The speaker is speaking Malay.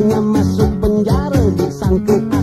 Akhirnya masuk penjara disangkut